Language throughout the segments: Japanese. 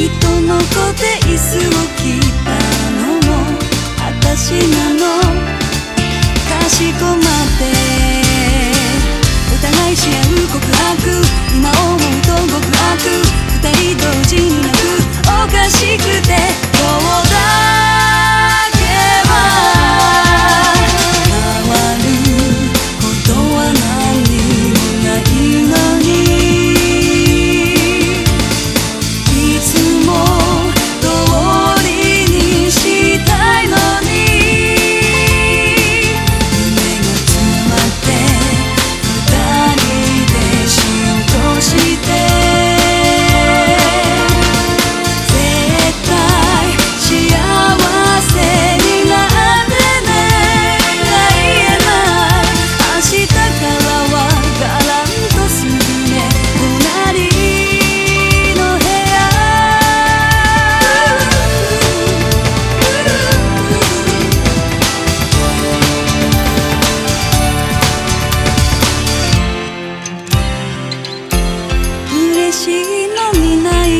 人の子で椅子を着たのも私なの。かしこまっ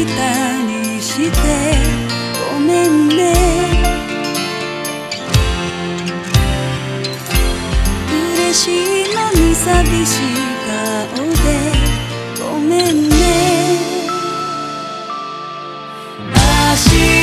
たにしてごめんね。嬉しいのに寂しい顔でごめんね。明日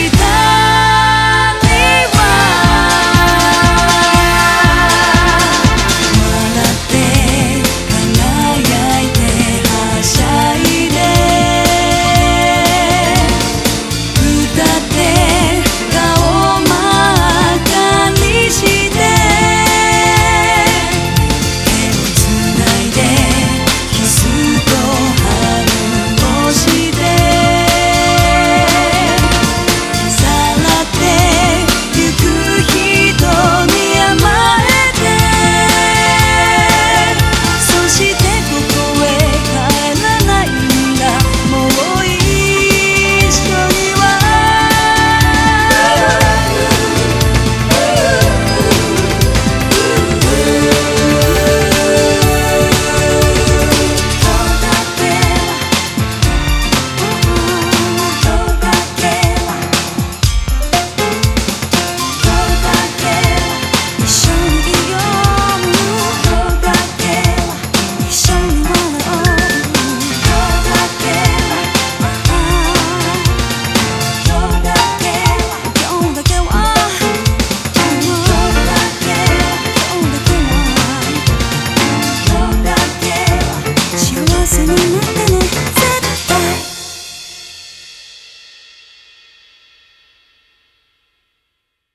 Anime